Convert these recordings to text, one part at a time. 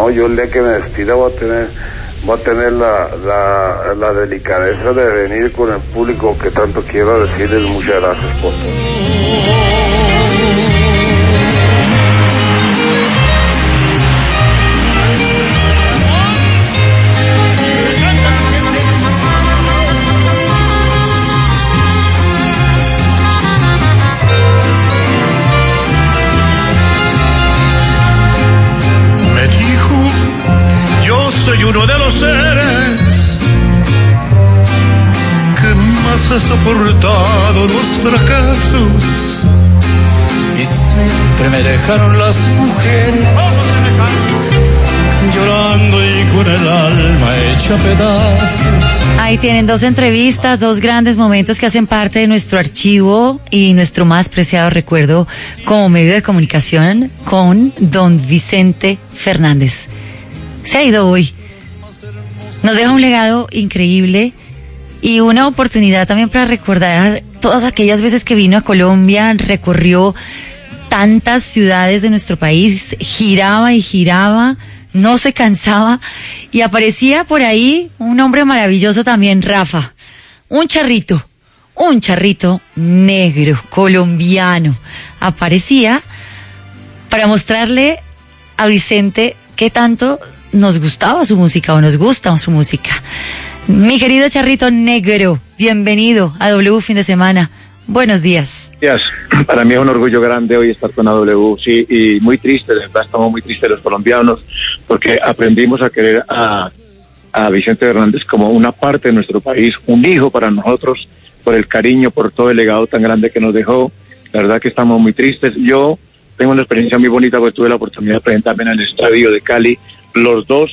no, yo el día que me despida voy a tener, voy a tener la, la, la delicadeza de venir con el público que tanto quiero decirles muchas gracias por todo. Los fracasos y siempre me dejaron las mujeres llorando y con el alma hecha pedazos. Ahí tienen dos entrevistas, dos grandes momentos que hacen parte de nuestro archivo y nuestro más preciado recuerdo como medio de comunicación con don Vicente Fernández. Se ha ido hoy nos deja un legado increíble y una oportunidad también para recordar todas aquellas veces que vino a Colombia, recorrió tantas ciudades de nuestro país, giraba y giraba, no se cansaba y aparecía por ahí un hombre maravilloso también, Rafa, un charrito, un charrito negro, colombiano, aparecía para mostrarle a Vicente qué tanto nos gustaba su música o nos gusta su música. Mi querido Charrito Negro, bienvenido a W Fin de Semana. Buenos días. Días. Para mí es un orgullo grande hoy estar con AW, sí, y muy triste, de verdad estamos muy tristes los colombianos, porque aprendimos a querer a, a Vicente Hernández como una parte de nuestro país, un hijo para nosotros, por el cariño, por todo el legado tan grande que nos dejó. La verdad que estamos muy tristes. Yo tengo una experiencia muy bonita porque tuve la oportunidad de presentarme en el estadio de Cali los dos.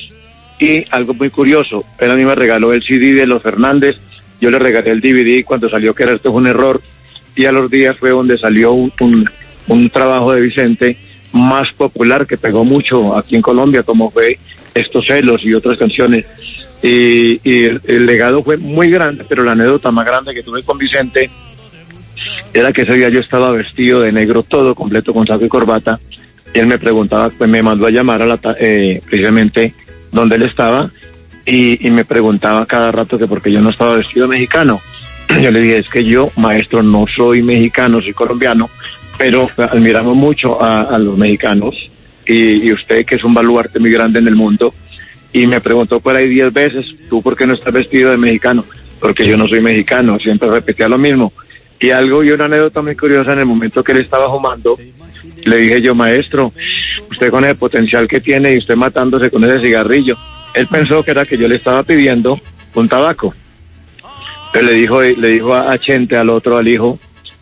Y algo muy curioso, él a mí me regaló el CD de los Fernández, yo le regalé el DVD cuando salió que era esto un error, y a los días fue donde salió un, un, trabajo de Vicente más popular que pegó mucho aquí en Colombia, como fue Estos celos y otras canciones. Y, y el, legado fue muy grande, pero la anécdota más grande que tuve con Vicente era que ese día yo estaba vestido de negro todo, completo con saco y corbata, y él me preguntaba, pues me mandó a llamar a la, eh, precisamente donde él estaba y, me preguntaba cada rato que porque yo no estaba vestido mexicano. Yo le dije, es que yo, maestro, no soy mexicano, soy colombiano, pero admiramos mucho a, los mexicanos y, y, usted que es un baluarte muy grande en el mundo. Y me preguntó por ahí diez veces, ¿tú por qué no estás vestido de mexicano? Porque yo no soy mexicano, siempre repetía lo mismo. Y algo y una anécdota muy curiosa en el momento que él estaba fumando, le dije yo, maestro, usted con el potencial que tiene y usted matándose con ese cigarrillo. Él pensó que era que yo le estaba pidiendo un tabaco. Él le dijo, le dijo a, Chente, al otro, al hijo,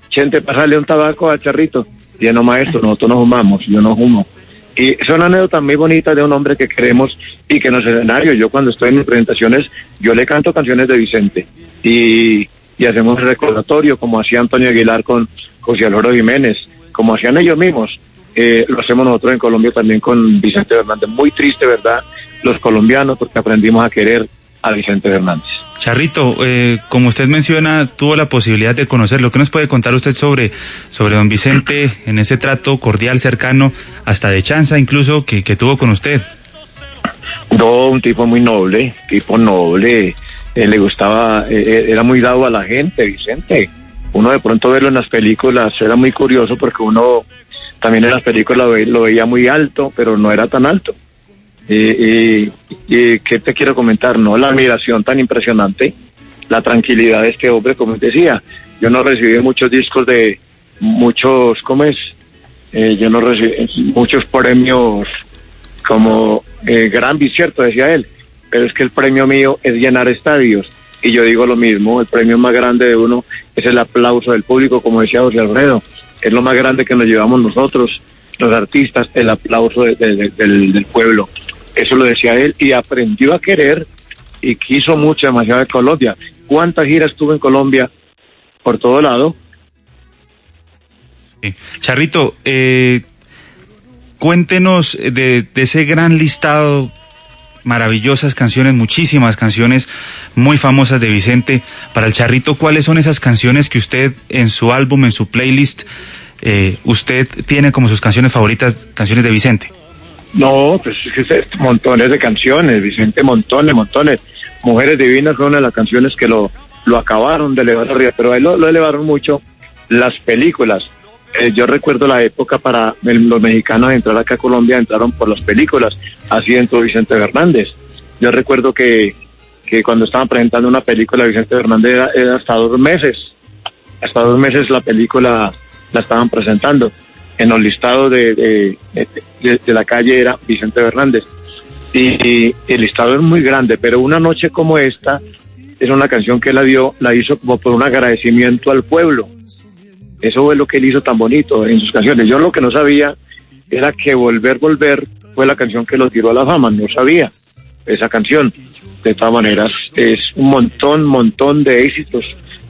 Chente, pasale un tabaco a Charrito. Y no, maestro, nosotros no fumamos, yo no fumo. Y son anécdotas muy bonitas de un hombre que queremos y que en los escenarios, yo cuando estoy en mis presentaciones, yo le canto canciones de Vicente y, y hacemos recordatorio como hacía Antonio Aguilar con José Alvaro Jiménez como hacían ellos mismos. Eh, lo hacemos nosotros en Colombia también con Vicente Fernández. Muy triste, ¿verdad? Los colombianos, porque aprendimos a querer a Vicente Fernández. Charrito, eh, como usted menciona, tuvo la posibilidad de conocerlo. ¿Qué nos puede contar usted sobre, sobre don Vicente en ese trato cordial, cercano, hasta de chanza incluso, que, tuvo con usted? No, un tipo muy noble, tipo noble. Eh, le gustaba, era muy dado a la gente, Vicente uno de pronto verlo en las películas era muy curioso porque uno también en las películas lo, veía muy alto, pero no era tan alto. Y, qué te quiero comentar, ¿no? La admiración tan impresionante, la tranquilidad de este hombre, como decía. Yo no recibí muchos discos de muchos, ¿cómo es? Eh, yo no recibí muchos premios como eh, Grammy, cierto, decía él, pero es que el premio mío es llenar estadios. Y yo digo lo mismo, el premio más grande de uno es el aplauso del público, como decía José Alfredo. Es lo más grande que nos llevamos nosotros, los artistas, el aplauso del, pueblo. Eso lo decía él y aprendió a querer y quiso mucho, demasiado de Colombia. ¿Cuántas giras tuvo en Colombia por todo lado? Charrito, eh, cuéntenos de, de ese gran listado maravillosas canciones, muchísimas canciones muy famosas de Vicente. Para el Charrito, ¿cuáles son esas canciones que usted en su álbum, en su playlist, eh, usted tiene como sus canciones favoritas, canciones de Vicente? No, pues es que es- montones de canciones, Vicente, montones, montones. Mujeres Divinas fue una de las canciones que lo, lo acabaron de elevar arriba, pero a él lo, lo elevaron mucho las películas. Eh, yo recuerdo la época para los mexicanos entrar acá a Colombia, entraron por las películas, así entró Vicente Fernández. Yo recuerdo que, que cuando estaban presentando una película, Vicente Fernández era, era hasta dos meses, hasta dos meses la película la estaban presentando. En los listados de, de, la calle era Vicente Fernández. Y, y el listado es muy grande, pero una noche como esta es una canción que la dio, la hizo como por un agradecimiento al pueblo. Eso fue lo que él hizo tan bonito en sus canciones. Yo lo que no sabía era que Volver, Volver fue la canción que lo tiró a la fama. No sabía esa canción. De todas maneras, es un montón, montón de éxitos.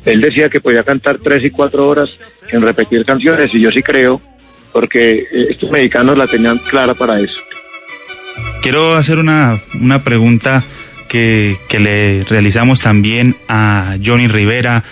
Él decía que podía cantar tres y cuatro horas en repetir canciones y yo sí creo, porque estos mexicanos la tenían clara para eso. Quiero hacer una, una pregunta que, que le realizamos también a Johnny Rivera,